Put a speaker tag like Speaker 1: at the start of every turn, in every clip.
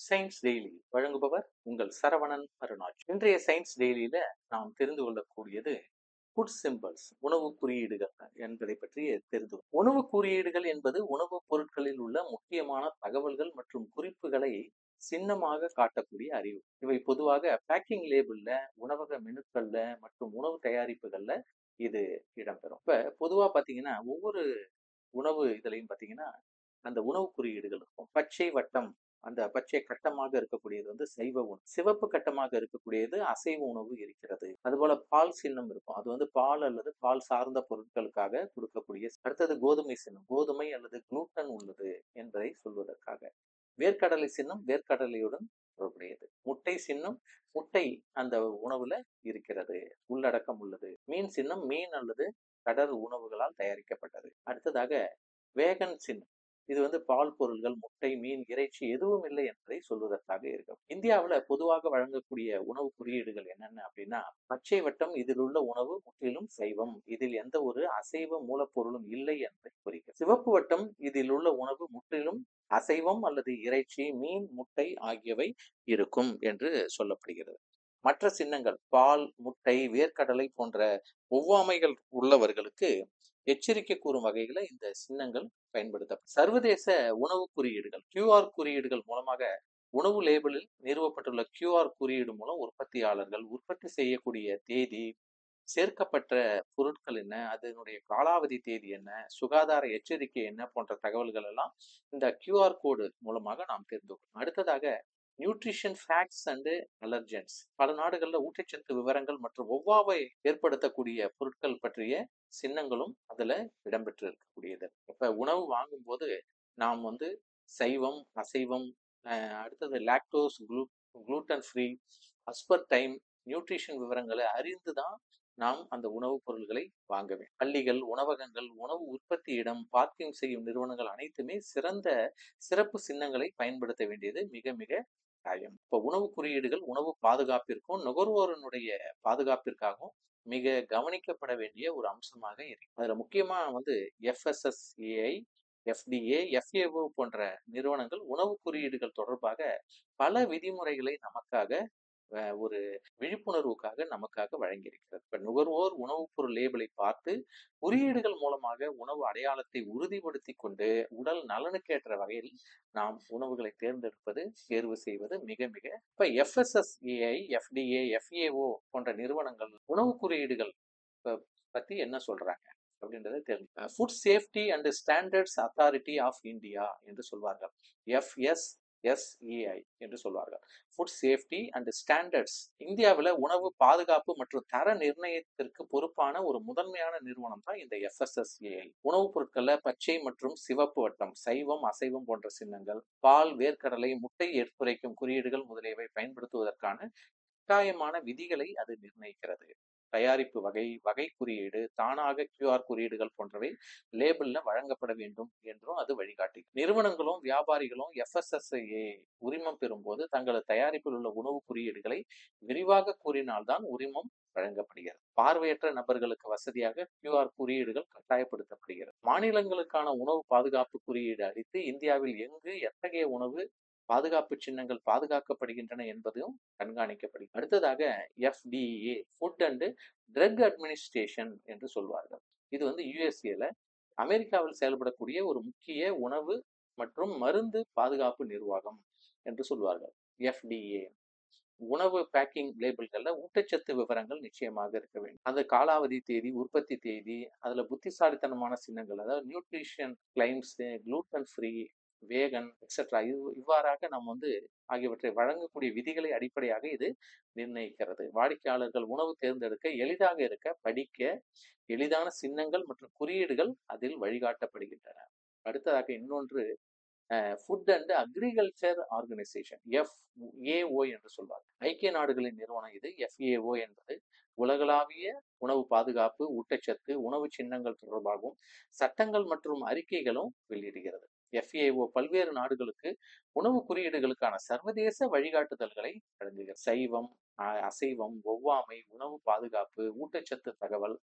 Speaker 1: Science daily வழங்குபவர் உங்கள் சரவணன் அருணாஜ் இன்றைய சயின்ஸ் டெய்லியில நாம் தெரிந்து கொள்ளக்கூடியது ஃபுட் சிம்பிள்ஸ் உணவு குறியீடுகள் என்பதை பற்றி தெரிந்து உணவு குறியீடுகள் என்பது உணவுப் பொருட்களில் உள்ள முக்கியமான தகவல்கள் மற்றும் குறிப்புகளை சின்னமாக காட்டக்கூடிய அறிவு. இவை பொதுவாக பேக்கிங் லேபிள்ல உணவக மெனுக்கள்ல மற்றும் உணவு தயாரிப்புகள்ல இது இடம்பெறும். இப்ப பொதுவா பாத்தீங்கன்னா ஒவ்வொரு உணவு இதுலையும் பாத்தீங்கன்னா அந்த உணவு குறியீடுகள் இருக்கும். பச்சை வட்டம் அந்த பச்சை கட்டமாக இருக்கக்கூடியது வந்து சைவ உணவு. சிவப்பு கட்டமாக இருக்கக்கூடியது அசைவ உணவு இருக்கிறது. அதுபோல பால் சின்னம் இருக்கும். அது வந்து பால் அல்லது பால் சார்ந்த பொருட்களுக்காக கொடுக்கக்கூடிய அடுத்தது கோதுமை சின்னம். கோதுமை அல்லது குளூட்டன் உள்ளது என்பதை சொல்வதற்காக. வேர்க்கடலை சின்னம் வேர்க்கடலையுடன் தொடர்புடையது. முட்டை சின்னம் முட்டை அந்த உணவுல இருக்கிறது. உள்ளடக்கம் உள்ளது. மீன் சின்னம் மீன் அல்லது கடல் உணவுகளால் தயாரிக்கப்பட்டது. அடுத்ததாக வேகன் சின்னம். இது வந்து பால் பொருள்கள் முட்டை மீன் இறைச்சி எதுவும் இல்லை என்பதை சொல்வதற்காக இருக்கும். இந்தியாவில் பொதுவாக வழங்கக்கூடிய உணவு குறியீடுகள் என்னென்ன அப்படின்னா பச்சை வட்டம் இதில் உள்ள உணவு முற்றிலும் சைவம். இதில் எந்த ஒரு அசைவ மூலப்பொருளும் இல்லை என்பதை குறிக்கும். சிவப்பு வட்டம் இதில் உள்ள உணவு முற்றிலும் அசைவம் அல்லது இறைச்சி மீன் முட்டை ஆகியவை இருக்கும் என்று சொல்லப்படுகிறது. மற்ற சின்னங்கள் பால் முட்டை வேர்க்கடலை போன்ற ஒவ்வாமைகள் உள்ளவர்களுக்கு எச்சரிக்கை கூறும் வகையில இந்த சின்னங்கள் பயன்படுத்தப்படும் சர்வதேச உணவு குறியீடுகள் கியூஆர் குறியீடுகள் மூலமாக உணவு லேபிளில் நிறுவப்பட்டுள்ள கியூஆர் குறியீடு மூலம் உற்பத்தியாளர்கள் உற்பத்தி செய்யக்கூடிய தேதி சேர்க்கப்பட்ட பொருட்கள் என்ன அதனுடைய காலாவதி தேதி என்ன சுகாதார எச்சரிக்கை என்ன போன்ற தகவல்கள் எல்லாம் இந்த கியூஆர் கோடு மூலமாக நாம் தெரிந்து கொள்ளும் அடுத்ததாக நியூட்ரிஷன் ஃபேக்ட்ஸ் அண்டு அலர்ஜென்ஸ் பல நாடுகளில் ஊட்டச்சத்து விவரங்கள் மற்றும் ஒவ்வாவை ஏற்படுத்தக்கூடிய பொருட்கள் பற்றிய சின்னங்களும் அதில் இடம்பெற்று இருக்கக்கூடியது இப்போ உணவு வாங்கும்போது நாம் வந்து சைவம் அசைவம் அடுத்தது lactose glu gluten free aspartame nutrition விவரங்களை அறிந்து தான் நாம் அந்த உணவுப் பொருள்களை வாங்க வேண்டும். பள்ளிகள் உணவகங்கள் உணவு உற்பத்தி இடம் பார்க்கிங் செய்யும் நிறுவனங்கள் அனைத்துமே சிறந்த சிறப்பு சின்னங்களை பயன்படுத்த வேண்டியது மிக மிக கட்டாயம் இப்போ உணவு குறியீடுகள் உணவு பாதுகாப்பிற்கும் நுகர்வோரனுடைய பாதுகாப்பிற்காகவும் மிக கவனிக்கப்பட வேண்டிய ஒரு அம்சமாக இருக்கு. அதுல முக்கியமா வந்து எஃப்எஸ்எஸ்ஏஐ எஃப்டிஏ எஃப்ஏஓ போன்ற நிறுவனங்கள் உணவு குறியீடுகள் தொடர்பாக பல விதிமுறைகளை நமக்காக ஒரு விழிப்புணர்வுக்காக நமக்காக வழங்கியிருக்கிறது. இப்ப நுகர்வோர் உணவுப் பொருள் லேபிளை பார்த்து குறியீடுகள் மூலமாக உணவு அடையாளத்தை உறுதிப்படுத்தி கொண்டு உடல் நலனுக்கேற்ற வகையில் நாம் உணவுகளை தேர்ந்தெடுப்பது தேர்வு செய்வது மிக மிக இப்ப எஃப்எஸ்எஸ்ஏஐ எஃப்டிஏ எஃப்ஏஓ போன்ற நிறுவனங்கள் உணவு குறியீடுகள் பத்தி என்ன சொல்றாங்க அப்படின்றத தெரிஞ்சு food safety and standards authority of India என்று சொல்வார்கள். எஃப்எஸ் எஸ்இஐ என்று சொல்வார்கள். ஃபுட் சேஃப்டி அண்ட் ஸ்டாண்டர்ட்ஸ் இந்தியாவில் உணவு பாதுகாப்பு மற்றும் தர நிர்ணயத்திற்கு பொறுப்பான ஒரு முதன்மையான நிறுவனம் தான் இந்த எஃப்எஸ்எஸ்ஏஐ உணவுப் பொருட்களில் பச்சை மற்றும் சிவப்பு வட்டம் சைவம் அசைவம் போன்ற சின்னங்கள் பால் வேர்க்கடலை முட்டை எடுத்துரைக்கும் குறியீடுகள் முதலியவை பயன்படுத்துவதற்கான கட்டாயமான விதிகளை அது நிர்ணயிக்கிறது. தயாரிப்பு வகை வகை குறியீடு தானாக கியூஆர் குறியீடுகள் போன்றவை லேபிள்ல வழங்கப்பட வேண்டும் என்றும் அது வழிகாட்டி. நிறுவனங்களும் வியாபாரிகளும் எஃப்எஸ்எஸ்ஐஏ உரிமம் பெறும்போது தங்களது தயாரிப்பில் உள்ள உணவு குறியீடுகளை விரிவாக கூறினால்தான் உரிமம் வழங்கப்படுகிறது. பார்வையற்ற நபர்களுக்கு வசதியாக கியூஆர் குறியீடுகள் கட்டாயப்படுத்தப்படுகிறது. மாநிலங்களுக்கான உணவு பாதுகாப்பு குறியீடு அளித்து இந்தியாவில் எங்கு எத்தகைய உணவு பாதுகாப்பு சின்னங்கள் பாதுகாக்கப்படுகின்றன என்பதும் கண்காணிக்கப்படுகிறது அடுத்ததாக FDA food and drug administration என்று சொல்வார்கள். இது வந்து யுஎஸ்ஏல அமெரிக்காவில் செயல்படக்கூடிய ஒரு முக்கிய உணவு மற்றும் மருந்து பாதுகாப்பு நிர்வாகம் என்று சொல்வார்கள். எஃப்டிஏ உணவு பேக்கிங் லேபிள்களில் ஊட்டச்சத்து விவரங்கள் நிச்சயமாக இருக்க வேண்டும். அந்த காலாவதி தேதி உற்பத்தி தேதி அதில் புத்திசாலித்தனமான சின்னங்கள் அதாவது nutrition claims gluten free vegan etcetera இது இவ்வாறாக நாம் வந்து ஆகியவற்றை வழங்கக்கூடிய விதிகளை அடிப்படையாக இது நிர்ணயிக்கிறது. வாடிக்கையாளர்கள் உணவு தேர்ந்தெடுக்க எளிதாக இருக்க படிக்க எளிதான சின்னங்கள் மற்றும் குறியீடுகள் அதில் வழிகாட்டப்படுகின்றன. அடுத்ததாக இன்னொன்று food and agriculture organisation F A O என்று சொல்வார் ஐக்கிய நாடுகளின் நிறுவனம் இது எஃப்ஏஓ என்பது உலகளாவிய உணவு பாதுகாப்பு ஊட்டச்சத்து உணவு சின்னங்கள் தொடர்பாகவும் சட்டங்கள் மற்றும் அறிக்கைகளும் வெளியிடுகிறது. எஃப்ஏஓ பல்வேறு நாடுகளுக்கு உணவு குறியீடுகளுக்கான சர்வதேச வழிகாட்டுதல்களை வழங்குகிறது. சைவம் அசைவம் ஒவ்வாமை உணவு பாதுகாப்பு ஊட்டச்சத்து தகவல்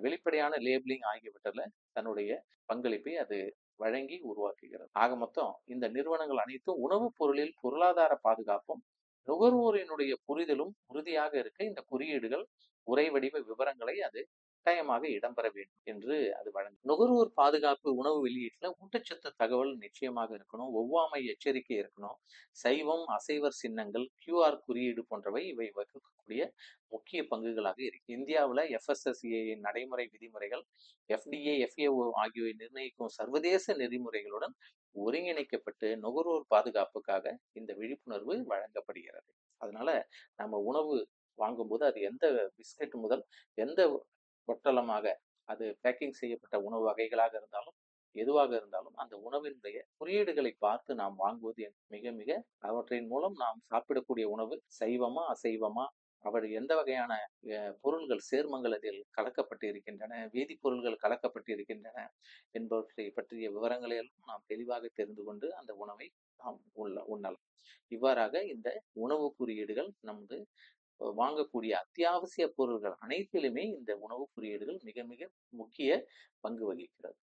Speaker 1: வெளிப்படையான லேபிளிங் ஆகியவற்றில் தன்னுடைய பங்களிப்பை அது வழங்கி உருவாக்குகிறது. ஆக மொத்தம் இந்த நிறுவனங்கள் அனைத்தும் உணவுப் பொருளில் பொருளாதார பாதுகாப்பும் நுகர்வோரினுடைய புரிதலும் உறுதியாக இருக்க இந்த குறியீடுகள் உரை வடிவ விவரங்களை அது கட்டாயமாக இடம்பெற வேண்டும் என்று அது வழங்கும் நுகர்வோர் பாதுகாப்பு உணவு வெளியீட்டுல ஊட்டச்சத்து தகவல் நிச்சயமாக இருக்கணும் ஒவ்வாமை எச்சரிக்கை இருக்கணும் சைவம் அசைவர் சின்னங்கள் கியூஆர் குறியீடு போன்றவை இவை வகுக்கக்கூடிய முக்கிய பங்குகளாக இருக்கு. இந்தியாவில் எஃப்எஸ்எஸ்ஏ நடைமுறை விதிமுறைகள் எஃப்டிஏ எஃப்ஏஓ ஆகியவை நிர்ணயிக்கும் சர்வதேச நெறிமுறைகளுடன் ஒருங்கிணைக்கப்பட்டு நுகர்வோர் பாதுகாப்புக்காக இந்த விழிப்புணர்வு வழங்கப்படுகிறது. அதனால நம்ம உணவு வாங்கும்போது அது எந்த பிஸ்கட் முதல் எந்த பொட்டலமாக அது பேக்கிங் செய்யப்பட்ட உணவு வகைகளாக இருந்தாலும் எதுவாக இருந்தாலும் அந்த உணவினுடைய குறியீடுகளை பார்த்து நாம் வாங்குவது மிக மிக அவற்றின் மூலம் நாம் சாப்பிடக்கூடிய உணவு சைவமா அசைவமா அவர் எந்த வகையான பொருள்கள் சேர்மங்கள் அதில் கலக்கப்பட்டு இருக்கின்றன வேதிப்பொருள்கள் கலக்கப்பட்டு இருக்கின்றன என்பவற்றை பற்றிய விவரங்களை எல்லாம் நாம் தெளிவாக தெரிந்து கொண்டு அந்த உணவை நாம் உள்ள உண்ணலாம். இவ்வாறாக இந்த உணவு குறியீடுகள் நமது வாங்கக்கூடிய அத்தியாவசிய பொருள்கள் அனைத்திலுமே இந்த உணவு குறியீடுகள் மிக மிக முக்கிய பங்கு வகிக்கிறது.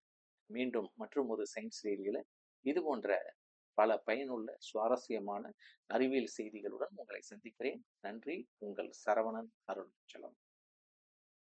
Speaker 1: மீண்டும் மற்றும் ஒரு சயின்ஸ் ரீதியில இது போன்ற பல பயனுள்ள சுவாரஸ்யமான அறிவியல் செய்திகளுடன் உங்களை சந்திக்கிறேன். நன்றி. உங்கள் சரவணன் அருணாச்சலம்